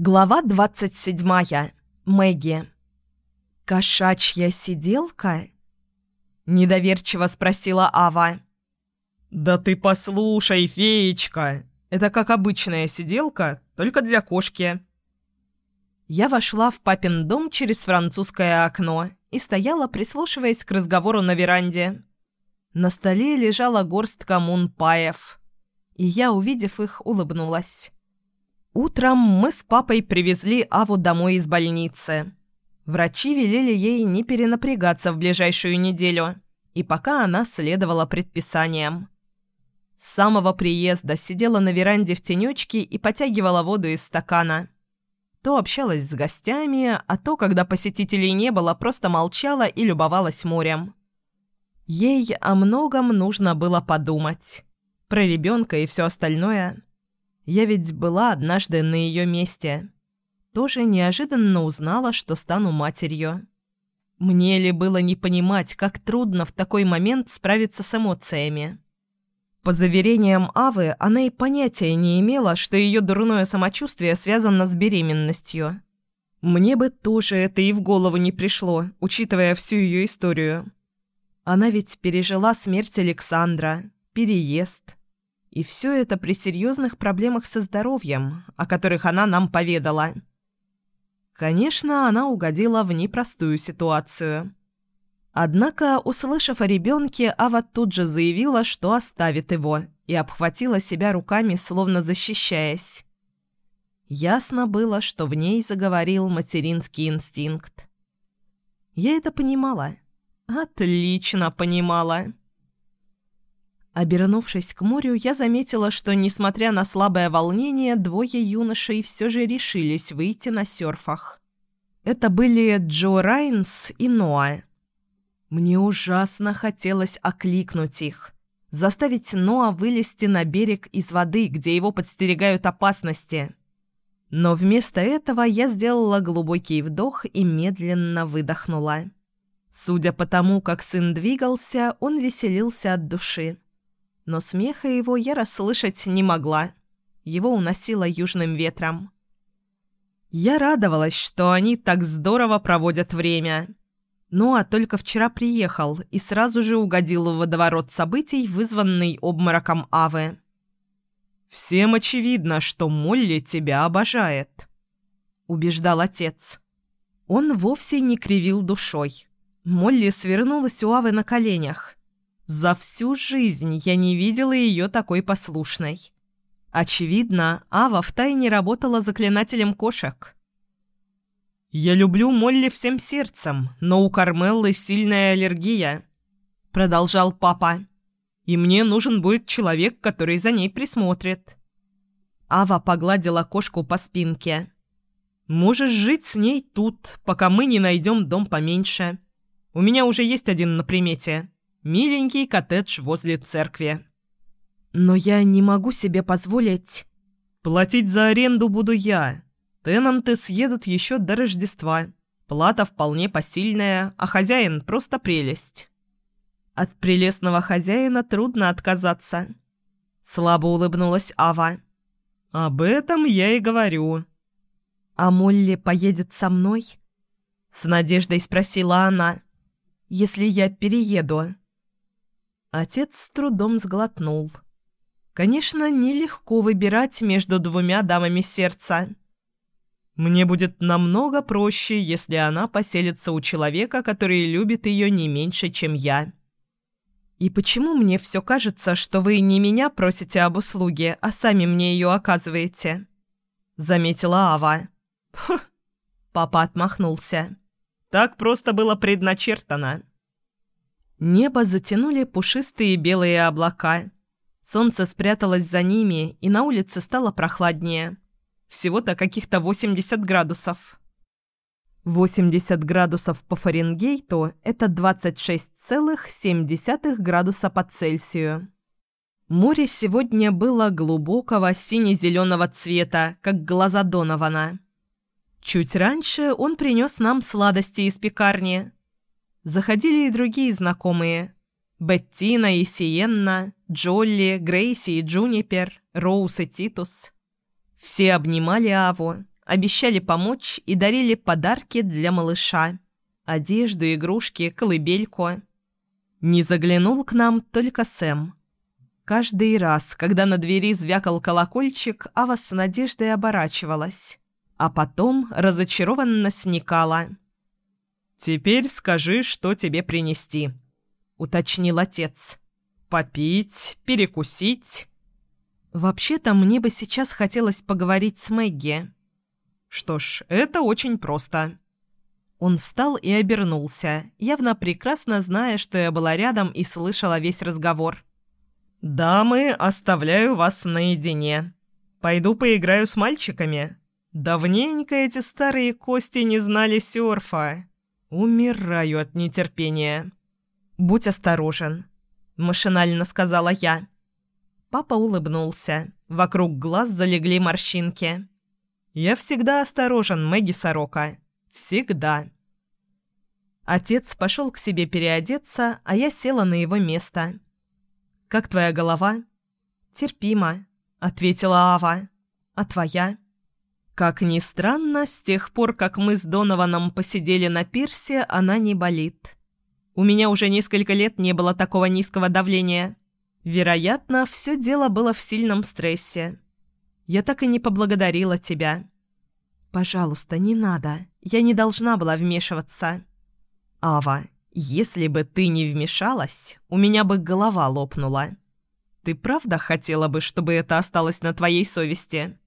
Глава двадцать седьмая. Мэгги. «Кошачья сиделка?» – недоверчиво спросила Ава. «Да ты послушай, феечка! Это как обычная сиделка, только для кошки». Я вошла в папин дом через французское окно и стояла, прислушиваясь к разговору на веранде. На столе лежала горстка мунпаев, и я, увидев их, улыбнулась. Утром мы с папой привезли Аву домой из больницы. Врачи велели ей не перенапрягаться в ближайшую неделю, и пока она следовала предписаниям. С самого приезда сидела на веранде в тенечке и потягивала воду из стакана. То общалась с гостями, а то, когда посетителей не было, просто молчала и любовалась морем. Ей о многом нужно было подумать. Про ребенка и все остальное – я ведь была однажды на ее месте. Тоже неожиданно узнала, что стану матерью. Мне ли было не понимать, как трудно в такой момент справиться с эмоциями? По заверениям Авы, она и понятия не имела, что ее дурное самочувствие связано с беременностью. Мне бы тоже это и в голову не пришло, учитывая всю ее историю. Она ведь пережила смерть Александра, переезд, и все это при серьезных проблемах со здоровьем, о которых она нам поведала. Конечно, она угодила в непростую ситуацию. Однако, услышав о ребенке, Ава тут же заявила, что оставит его, и обхватила себя руками, словно защищаясь. Ясно было, что в ней заговорил материнский инстинкт. Я это понимала. Отлично понимала. Обернувшись к морю, я заметила, что, несмотря на слабое волнение, двое юношей все же решились выйти на серфах. Это были Джо Райнс и Ноа. Мне ужасно хотелось окликнуть их, заставить Ноа вылезти на берег из воды, где его подстерегают опасности. Но вместо этого я сделала глубокий вдох и медленно выдохнула. Судя по тому, как сын двигался, он веселился от души но смеха его я расслышать не могла. Его уносило южным ветром. Я радовалась, что они так здорово проводят время. Ну а только вчера приехал и сразу же угодил в водоворот событий, вызванный обмороком Авы. «Всем очевидно, что Молли тебя обожает», — убеждал отец. Он вовсе не кривил душой. Молли свернулась у Авы на коленях. За всю жизнь я не видела ее такой послушной. Очевидно, Ава втайне работала заклинателем кошек. «Я люблю Молли всем сердцем, но у Кармеллы сильная аллергия», — продолжал папа. «И мне нужен будет человек, который за ней присмотрит». Ава погладила кошку по спинке. «Можешь жить с ней тут, пока мы не найдем дом поменьше. У меня уже есть один на примете». Миленький коттедж возле церкви. Но я не могу себе позволить... Платить за аренду буду я. Тенанты съедут еще до Рождества. Плата вполне посильная, а хозяин просто прелесть. От прелестного хозяина трудно отказаться. Слабо улыбнулась Ава. «Об этом я и говорю». «А Молли поедет со мной?» С надеждой спросила она. «Если я перееду». Отец с трудом сглотнул. Конечно, нелегко выбирать между двумя дамами сердца. Мне будет намного проще, если она поселится у человека, который любит ее не меньше, чем я. И почему мне все кажется, что вы не меня просите об услуге, а сами мне ее оказываете? Заметила Ава. Фух. Папа отмахнулся. Так просто было предначертано. Небо затянули пушистые белые облака. Солнце спряталось за ними, и на улице стало прохладнее. Всего-то каких-то 80 градусов. 80 градусов по Фаренгейту – это 26,7 градуса по Цельсию. Море сегодня было глубокого сине-зеленого цвета, как глаза Донована. Чуть раньше он принес нам сладости из пекарни – Заходили и другие знакомые. Беттина и Сиенна, Джолли, Грейси и Джунипер, Роуз и Титус. Все обнимали Аву, обещали помочь и дарили подарки для малыша. Одежду, игрушки, колыбельку. Не заглянул к нам только Сэм. Каждый раз, когда на двери звякал колокольчик, Ава с надеждой оборачивалась, а потом разочарованно сникала. «Теперь скажи, что тебе принести», — уточнил отец. «Попить, перекусить?» «Вообще-то мне бы сейчас хотелось поговорить с Мэгги». «Что ж, это очень просто». Он встал и обернулся, явно прекрасно зная, что я была рядом и слышала весь разговор. «Дамы, оставляю вас наедине. Пойду поиграю с мальчиками. Давненько эти старые кости не знали серфа. Умираю от нетерпения». «Будь осторожен», — машинально сказала я. Папа улыбнулся. Вокруг глаз залегли морщинки. «Я всегда осторожен, Мэгги Сорока. Всегда». Отец пошел к себе переодеться, а я села на его место. «Как твоя голова?» «Терпимо», — ответила Ава. «А твоя?» Как ни странно, с тех пор, как мы с Донованом посидели на пирсе, она не болит. У меня уже несколько лет не было такого низкого давления. Вероятно, все дело было в сильном стрессе. Я так и не поблагодарила тебя. Пожалуйста, не надо. Я не должна была вмешиваться. Ава, «Если бы ты не вмешалась, у меня бы голова лопнула. Ты правда хотела бы, чтобы это осталось на твоей совести?»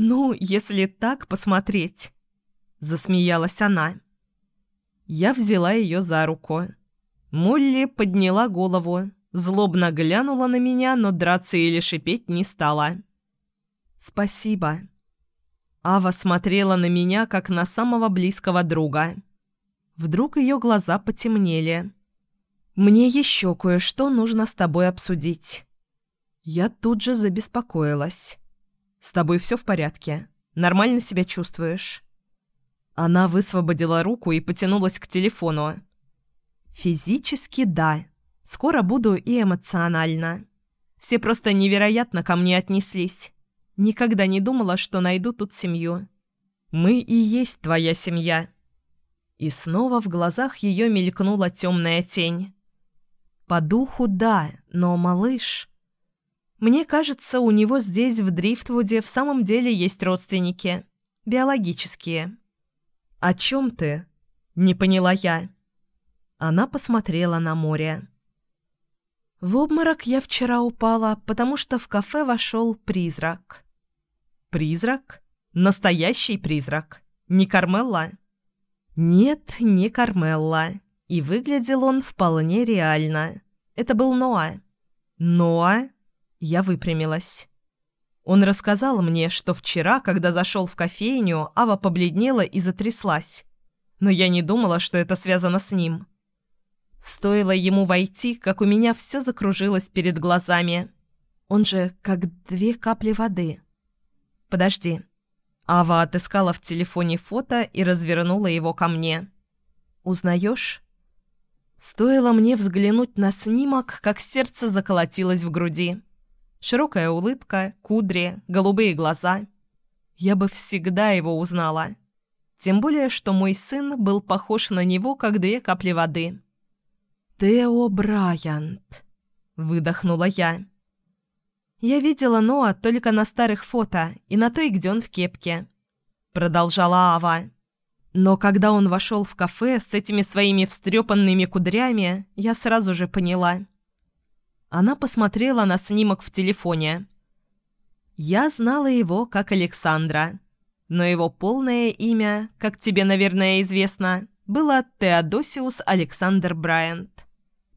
«Ну, если так посмотреть», — засмеялась она. Я взяла ее за руку. Молли подняла голову, злобно глянула на меня, но драться или шипеть не стала. «Спасибо». Ава смотрела на меня, как на самого близкого друга. Вдруг ее глаза потемнели. «Мне еще кое-что нужно с тобой обсудить». Я тут же забеспокоилась. «С тобой все в порядке? Нормально себя чувствуешь?» Она высвободила руку и потянулась к телефону. «Физически да. Скоро буду и эмоционально. Все просто невероятно ко мне отнеслись. Никогда не думала, что найду тут семью. Мы и есть твоя семья». И снова в глазах ее мелькнула темная тень. «По духу да, но малыш...» «Мне кажется, у него здесь, в Дрифтвуде, в самом деле есть родственники. Биологические». «О чем ты?» — не поняла я. Она посмотрела на море. В обморок я вчера упала, потому что в кафе вошел призрак. «Призрак? Настоящий призрак? Не Кармелла?» Нет, не Кармелла. И выглядел он вполне реально. Это был Ноа. Ноа? Я выпрямилась. Он рассказал мне, что вчера, когда зашел в кофейню, Ава побледнела и затряслась. Но я не думала, что это связано с ним. Стоило ему войти, как у меня все закружилось перед глазами. Он же как две капли воды. Подожди. Ава отыскала в телефоне фото и развернула его ко мне. «Узнаешь?» Стоило мне взглянуть на снимок, как сердце заколотилось в груди. Широкая улыбка, кудри, голубые глаза. Я бы всегда его узнала. Тем более, что мой сын был похож на него, как две капли воды. «Тео Брайант», — выдохнула я. «Я видела Ноа только на старых фото и на той, где он в кепке», — продолжала Ава. «Но когда он вошел в кафе с этими своими встрепанными кудрями, я сразу же поняла». Она посмотрела на снимок в телефоне. «Я знала его как Александра, но его полное имя, как тебе, наверное, известно, было Теодосиус Александр Брайант».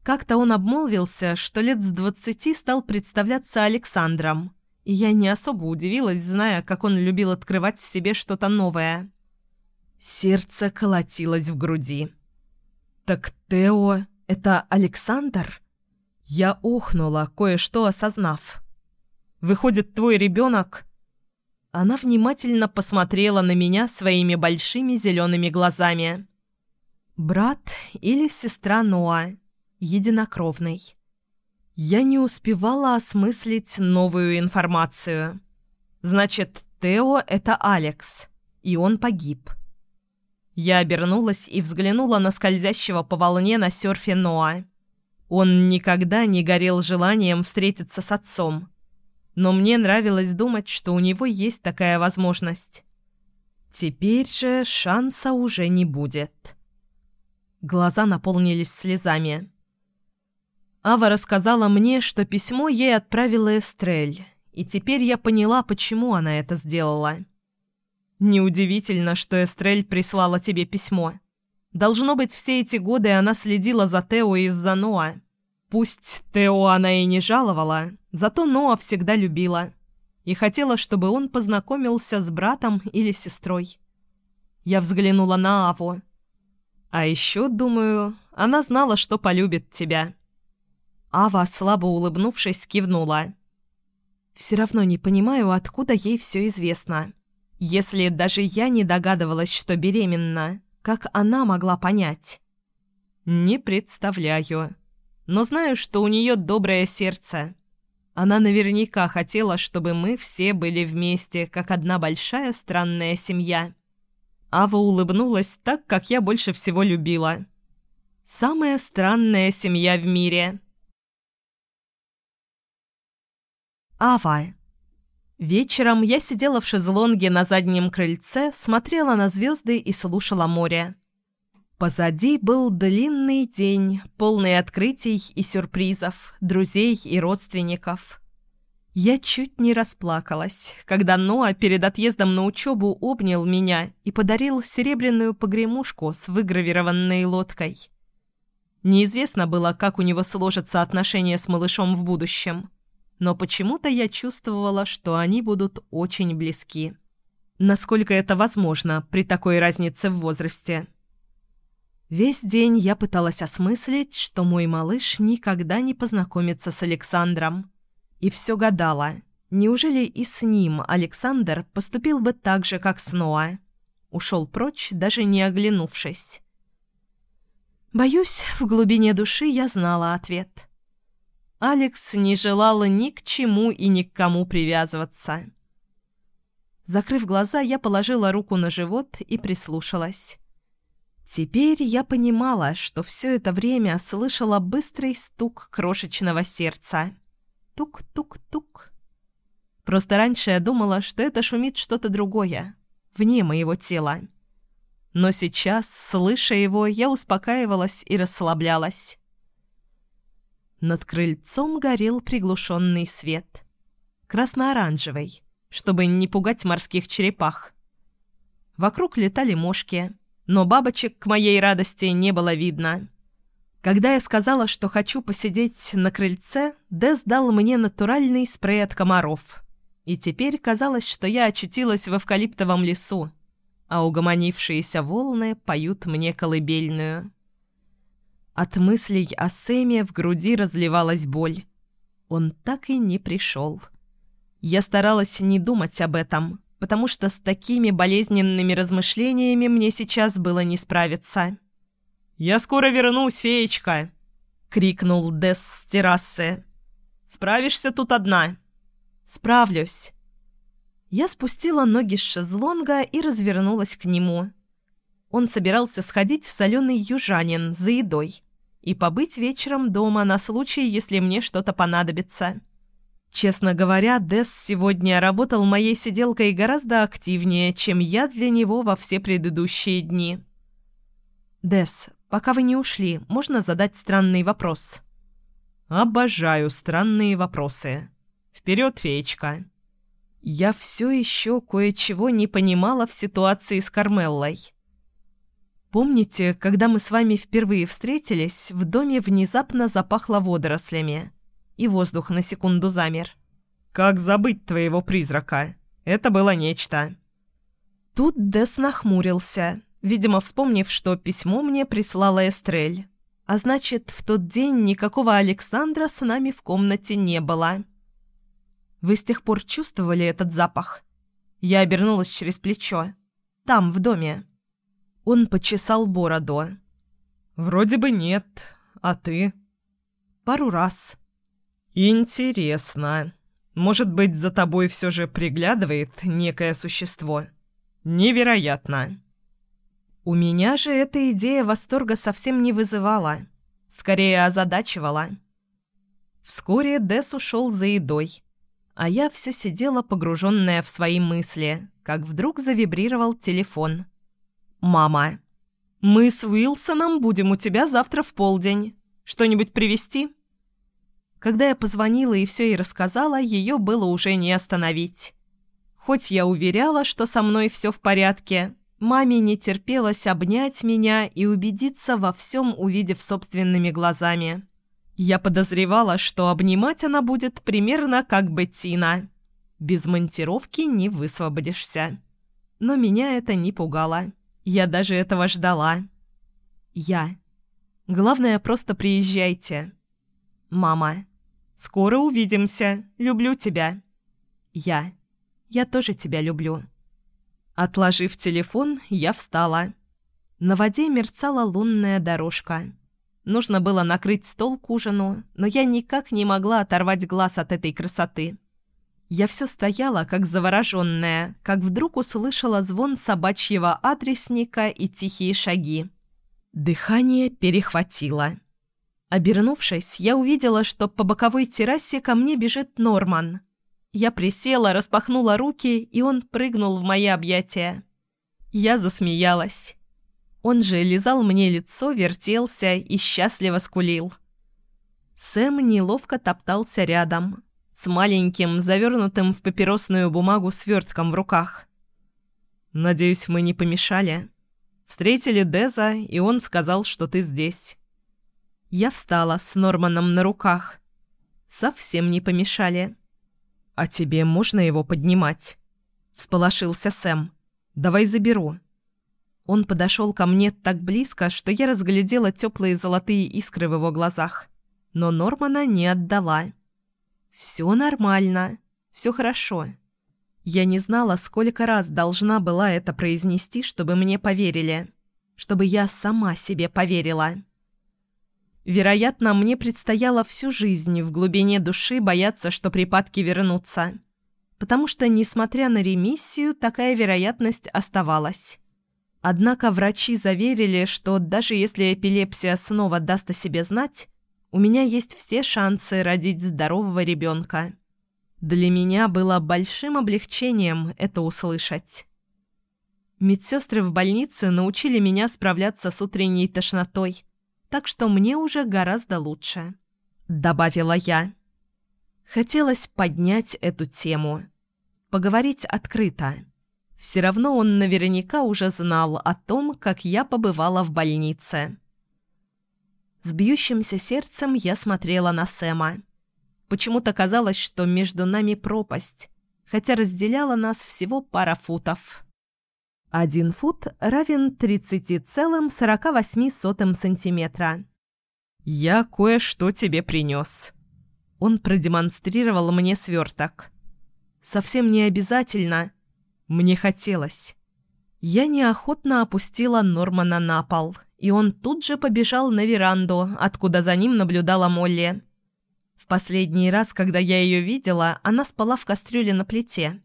Как-то он обмолвился, что лет с двадцати стал представляться Александром, и я не особо удивилась, зная, как он любил открывать в себе что-то новое. Сердце колотилось в груди. «Так Тео — это Александр?» Я охнула, кое-что осознав. «Выходит, твой ребенок...» Она внимательно посмотрела на меня своими большими зелеными глазами. «Брат или сестра Ноа?» единокровный. Я не успевала осмыслить новую информацию. Значит, Тео — это Алекс. и он погиб. Я обернулась и взглянула на скользящего по волне на серфе Ноа. Он никогда не горел желанием встретиться с отцом. Но мне нравилось думать, что у него есть такая возможность. Теперь же шанса уже не будет. Глаза наполнились слезами. Ава рассказала мне, что письмо ей отправила Эстрель, и теперь я поняла, почему она это сделала. Неудивительно, что Эстрель прислала тебе письмо. Должно быть, все эти годы она следила за Тео из-за Ноа. Пусть Тео она и не жаловала, зато Ноа всегда любила. И хотела, чтобы он познакомился с братом или сестрой. Я взглянула на Аву. А еще, думаю, она знала, что полюбит тебя. Ава, слабо улыбнувшись, кивнула. «Все равно не понимаю, откуда ей все известно». Если даже я не догадывалась, что беременна, как она могла понять? Не представляю. Но знаю, что у нее доброе сердце. Она наверняка хотела, чтобы мы все были вместе, как одна большая странная семья. Ава улыбнулась так, как я больше всего любила. Самая странная семья в мире. Ава. Вечером я сидела в шезлонге на заднем крыльце, смотрела на звезды и слушала море. Позади был длинный день, полный открытий и сюрпризов, друзей и родственников. Я чуть не расплакалась, когда Ноа перед отъездом на учебу обнял меня и подарил серебряную погремушку с выгравированной лодкой. Неизвестно было, как у него сложатся отношения с малышом в будущем – но почему-то я чувствовала, что они будут очень близки. Насколько это возможно при такой разнице в возрасте. Весь день я пыталась осмыслить, что мой малыш никогда не познакомится с Александром. И все гадала, неужели и с ним Александр поступил бы так же, как с Ноа? Ушел прочь, даже не оглянувшись. Боюсь, в глубине души я знала ответ. Алекс не желала ни к чему и ни к кому привязываться. Закрыв глаза, я положила руку на живот и прислушалась. Теперь я понимала, что все это время слышала быстрый стук крошечного сердца. Тук-тук-тук. Просто раньше я думала, что это шумит что-то другое, вне моего тела. Но сейчас, слыша его, я успокаивалась и расслаблялась. Над крыльцом горел приглушенный свет. Красно-оранжевый, чтобы не пугать морских черепах. Вокруг летали мошки, но бабочек, к моей радости, не было видно. Когда я сказала, что хочу посидеть на крыльце, Дэс дал мне натуральный спрей от комаров. И теперь казалось, что я очутилась в эвкалиптовом лесу, а угомонившиеся волны поют мне колыбельную. От мыслей о Сэме в груди разливалась боль. Он так и не пришел. Я старалась не думать об этом, потому что с такими болезненными размышлениями мне сейчас было не справиться. «Я скоро вернусь, феечка!» — крикнул Десс с террасы. «Справишься тут одна?» «Справлюсь». Я спустила ноги с шезлонга и развернулась к нему. Он собирался сходить в соленый южанин за едой и побыть вечером дома на случай, если мне что-то понадобится. Честно говоря, Дес сегодня работал моей сиделкой гораздо активнее, чем я для него во все предыдущие дни. «Дес, пока вы не ушли, можно задать странный вопрос?» «Обожаю странные вопросы. Вперед, феечка!» Я все еще кое-чего не понимала в ситуации с Кармеллой. Помните, когда мы с вами впервые встретились, в доме внезапно запахло водорослями, и воздух на секунду замер? Как забыть твоего призрака? Это было нечто. Тут Дес нахмурился, видимо, вспомнив, что письмо мне прислала Эстрель. А значит, в тот день никакого Александра с нами в комнате не было. Вы с тех пор чувствовали этот запах? Я обернулась через плечо. Там, в доме. Он почесал бороду. «Вроде бы нет. А ты?» «Пару раз». «Интересно. Может быть, за тобой все же приглядывает некое существо? Невероятно!» У меня же эта идея восторга совсем не вызывала. Скорее озадачивала. Вскоре Дес ушел за едой, а я все сидела погруженная в свои мысли, как вдруг завибрировал телефон. «Мама, мы с Уилсоном будем у тебя завтра в полдень. Что-нибудь привезти?» Когда я позвонила и все ей рассказала, ее было уже не остановить. Хоть я уверяла, что со мной все в порядке, маме не терпелось обнять меня и убедиться во всем, увидев собственными глазами. Я подозревала, что обнимать она будет примерно как Беттина. Без монтировки не высвободишься. Но меня это не пугало. Я даже этого ждала. Я. Главное, просто приезжайте. Мама. Скоро увидимся. Люблю тебя. Я. Я тоже тебя люблю. Отложив телефон, я встала. На воде мерцала лунная дорожка. Нужно было накрыть стол к ужину, но я никак не могла оторвать глаз от этой красоты. Я все стояла, как завороженная, как вдруг услышала звон собачьего адресника и тихие шаги. Дыхание перехватило. Обернувшись, я увидела, что по боковой террасе ко мне бежит Норман. Я присела, распахнула руки, и он прыгнул в мои объятия. Я засмеялась. Он же лизал мне лицо, вертелся и счастливо скулил. Сэм неловко топтался рядом, с маленьким, завернутым в папиросную бумагу свертком в руках. «Надеюсь, мы не помешали. Встретили Деза, и он сказал, что ты здесь». Я встала с Норманом на руках. Совсем не помешали. «А тебе можно его поднимать?» Всполошился Сэм. «Давай заберу». Он подошел ко мне так близко, что я разглядела теплые золотые искры в его глазах. Но Нормана не отдала. «Все нормально. Все хорошо». Я не знала, сколько раз должна была это произнести, чтобы мне поверили. Чтобы я сама себе поверила. Вероятно, мне предстояло всю жизнь в глубине души бояться, что припадки вернутся. Потому что, несмотря на ремиссию, такая вероятность оставалась. Однако врачи заверили, что даже если эпилепсия снова даст о себе знать, у меня есть все шансы родить здорового ребенка. Для меня было большим облегчением это услышать. Медсестры в больнице научили меня справляться с утренней тошнотой – так что мне уже гораздо лучше», — добавила я. Хотелось поднять эту тему, поговорить открыто. Все равно он наверняка уже знал о том, как я побывала в больнице. С бьющимся сердцем я смотрела на Сэма. Почему-то казалось, что между нами пропасть, хотя разделяла нас всего пара футов. Один фут равен 30,48 сантиметра. «Я кое-что тебе принес». Он продемонстрировал мне сверток. «Совсем не обязательно. Мне хотелось». Я неохотно опустила Нормана на пол, и он тут же побежал на веранду, откуда за ним наблюдала Молли. В последний раз, когда я ее видела, она спала в кастрюле на плите.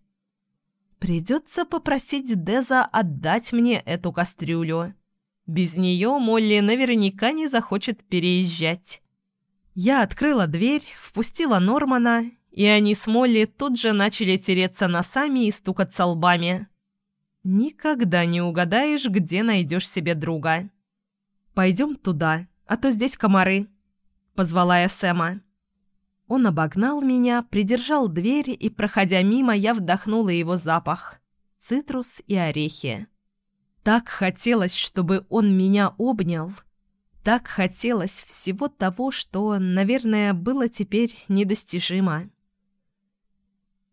Придется попросить Деза отдать мне эту кастрюлю. Без нее Молли наверняка не захочет переезжать. Я открыла дверь, впустила Нормана, и они с Молли тут же начали тереться носами и стукаться лбами. Никогда не угадаешь, где найдешь себе друга. «Пойдем туда, а то здесь комары», — позвала я Сэма. Он обогнал меня, придержал дверь, и, проходя мимо, я вдохнула его запах. Цитрус и орехи. Так хотелось, чтобы он меня обнял. Так хотелось всего того, что, наверное, было теперь недостижимо.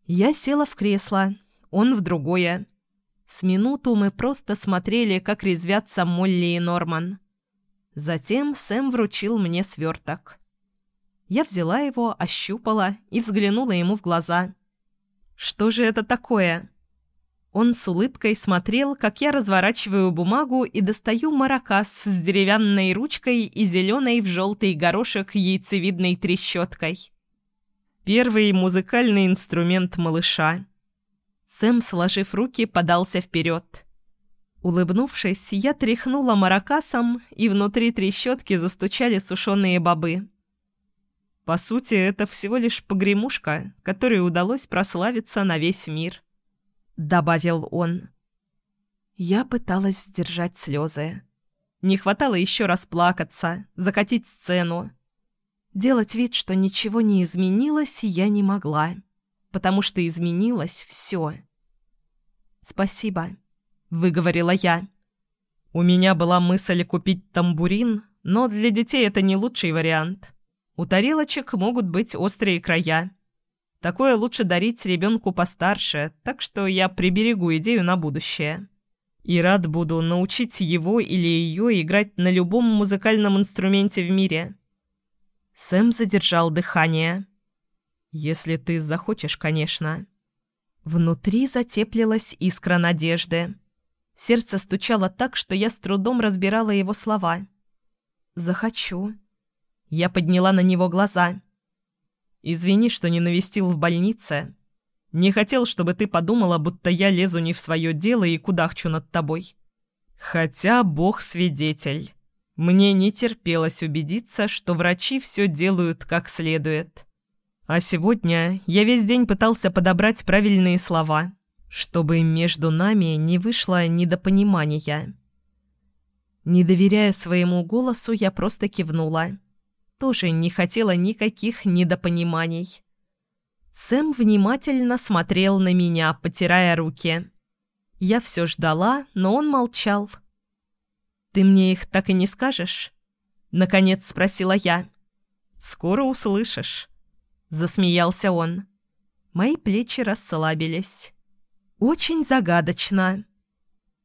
Я села в кресло, он в другое. С минуту мы просто смотрели, как резвятся Молли и Норман. Затем Сэм вручил мне сверток. Я взяла его, ощупала и взглянула ему в глаза. «Что же это такое?» Он с улыбкой смотрел, как я разворачиваю бумагу и достаю маракас с деревянной ручкой и зеленой в желтый горошек яйцевидной трещоткой. Первый музыкальный инструмент малыша. Сэм, сложив руки, подался вперед. Улыбнувшись, я тряхнула маракасом, и внутри трещотки застучали сушеные бобы. По сути, это всего лишь погремушка, которой удалось прославиться на весь мир. Добавил он. Я пыталась сдержать слезы. Не хватало еще раз плакаться, закатить сцену. Делать вид, что ничего не изменилось, я не могла, потому что изменилось все. «Спасибо», — выговорила я. У меня была мысль купить тамбурин, но для детей это не лучший вариант. У тарелочек могут быть острые края. Такое лучше дарить ребенку постарше, так что я приберегу идею на будущее. И рад буду научить его или ее играть на любом музыкальном инструменте в мире. Сэм задержал дыхание. «Если ты захочешь, конечно». Внутри затеплилась искра надежды. Сердце стучало так, что я с трудом разбирала его слова. «Захочу». Я подняла на него глаза. «Извини, что не навестил в больнице. Не хотел, чтобы ты подумала, будто я лезу не в свое дело и кудахчу над тобой. Хотя Бог свидетель. Мне не терпелось убедиться, что врачи все делают как следует. А сегодня я весь день пытался подобрать правильные слова, чтобы между нами не вышло недопонимания. Не доверяя своему голосу, я просто кивнула. Тоже не хотела никаких недопониманий. Сэм внимательно смотрел на меня, потирая руки. Я все ждала, но он молчал. «Ты мне их так и не скажешь?» Наконец спросила я. «Скоро услышишь», — засмеялся он. Мои плечи расслабились. «Очень загадочно».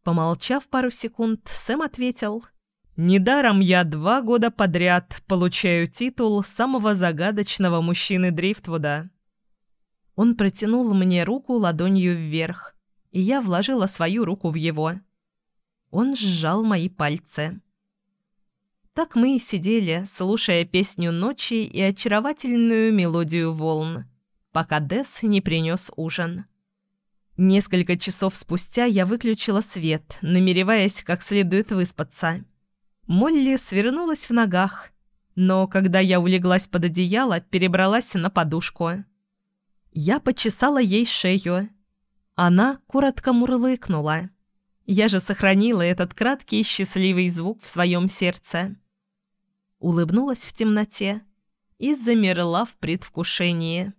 Помолчав пару секунд, Сэм ответил. «Недаром я два года подряд получаю титул самого загадочного мужчины Дрифтвуда». Он протянул мне руку ладонью вверх, и я вложила свою руку в его. Он сжал мои пальцы. Так мы и сидели, слушая песню ночи и очаровательную мелодию волн, пока Дес не принес ужин. Несколько часов спустя я выключила свет, намереваясь как следует выспаться. Молли свернулась в ногах, но когда я улеглась под одеяло, перебралась на подушку. Я почесала ей шею. Она коротко мурлыкнула. Я же сохранила этот краткий счастливый звук в своем сердце. Улыбнулась в темноте и замерла в предвкушении.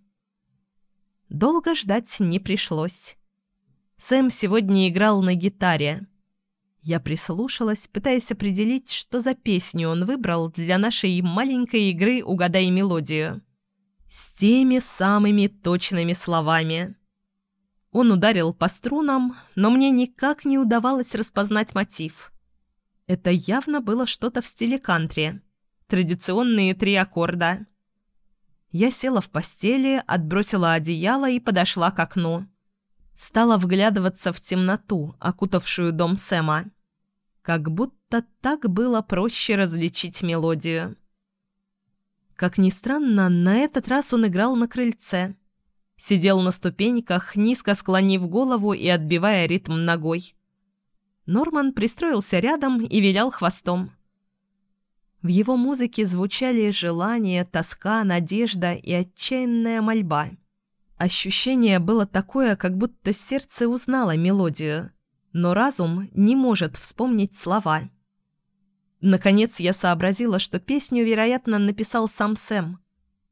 Долго ждать не пришлось. Сэм сегодня играл на гитаре. Я прислушалась, пытаясь определить, что за песню он выбрал для нашей маленькой игры «Угадай мелодию». С теми самыми точными словами. Он ударил по струнам, но мне никак не удавалось распознать мотив. Это явно было что-то в стиле кантри. Традиционные три аккорда. Я села в постели, отбросила одеяло и подошла к окну. Стала вглядываться в темноту, окутавшую дом Сэма. Как будто так было проще различить мелодию. Как ни странно, на этот раз он играл на крыльце. Сидел на ступеньках, низко склонив голову и отбивая ритм ногой. Норман пристроился рядом и вилял хвостом. В его музыке звучали желание, тоска, надежда и отчаянная мольба. Ощущение было такое, как будто сердце узнало мелодию, но разум не может вспомнить слова. Наконец я сообразила, что песню, вероятно, написал сам Сэм.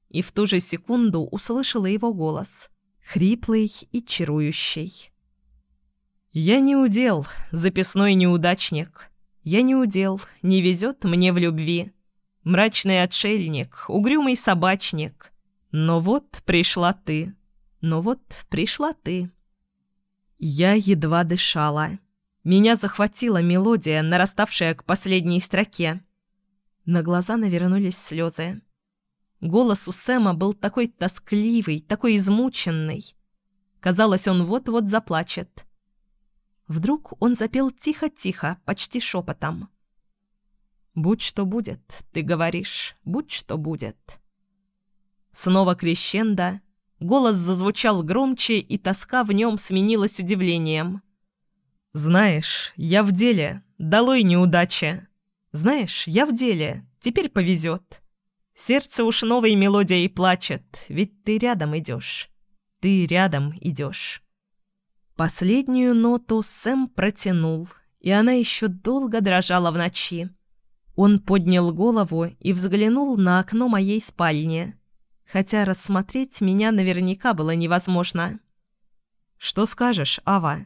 И в ту же секунду услышала его голос. Хриплый и чарующий. «Я не удел, записной неудачник. Я не удел, не везет мне в любви. Мрачный отшельник, угрюмый собачник. Но вот пришла ты, но вот пришла ты». Я едва дышала. Меня захватила мелодия, нараставшая к последней строке. На глаза навернулись слезы. Голос у Сэма был такой тоскливый, такой измученный. Казалось, он вот-вот заплачет. Вдруг он запел тихо-тихо, почти шепотом. «Будь что будет, ты говоришь, будь что будет». Снова крещендо, Голос зазвучал громче, и тоска в нем сменилась удивлением. «Знаешь, я в деле. Долой неудачи. Знаешь, я в деле. Теперь повезет. Сердце уж новой мелодией плачет, ведь ты рядом идешь. Ты рядом идешь». Последнюю ноту Сэм протянул, и она еще долго дрожала в ночи. Он поднял голову и взглянул на окно моей спальни, хотя рассмотреть меня наверняка было невозможно. «Что скажешь, Ава?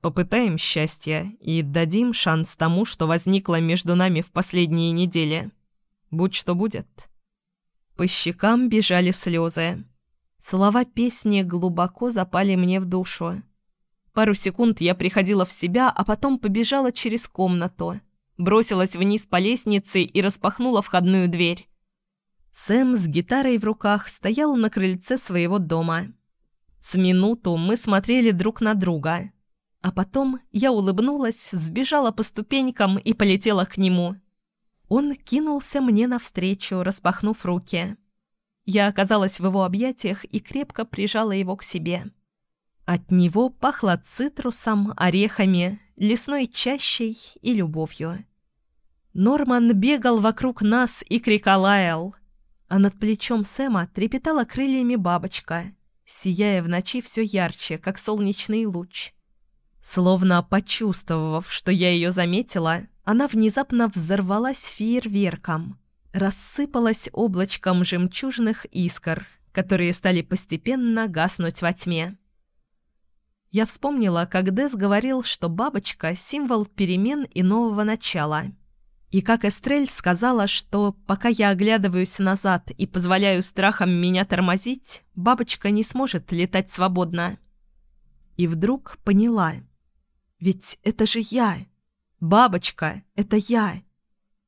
Попытаем счастье и дадим шанс тому, что возникло между нами в последние недели. Будь что будет». По щекам бежали слезы. Слова песни глубоко запали мне в душу. Пару секунд я приходила в себя, а потом побежала через комнату, бросилась вниз по лестнице и распахнула входную дверь. Сэм с гитарой в руках стоял на крыльце своего дома. С минуту мы смотрели друг на друга. А потом я улыбнулась, сбежала по ступенькам и полетела к нему. Он кинулся мне навстречу, распахнув руки. Я оказалась в его объятиях и крепко прижала его к себе. От него пахло цитрусом, орехами, лесной чащей и любовью. Норман бегал вокруг нас и криколаял — а над плечом Сэма трепетала крыльями бабочка, сияя в ночи все ярче, как солнечный луч. Словно почувствовав, что я ее заметила, она внезапно взорвалась фейерверком, рассыпалась облачком жемчужных искр, которые стали постепенно гаснуть во тьме. Я вспомнила, как Дэс говорил, что бабочка – символ перемен и нового начала – и как Эстрель сказала, что пока я оглядываюсь назад и позволяю страхам меня тормозить, бабочка не сможет летать свободно. И вдруг поняла. Ведь это же я. Бабочка — это я.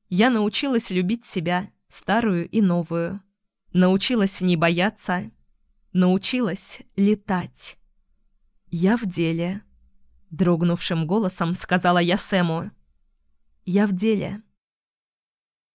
Я научилась любить себя, старую и новую. Научилась не бояться. Научилась летать. «Я в деле», — дрогнувшим голосом сказала я Сэму. «Я в деле».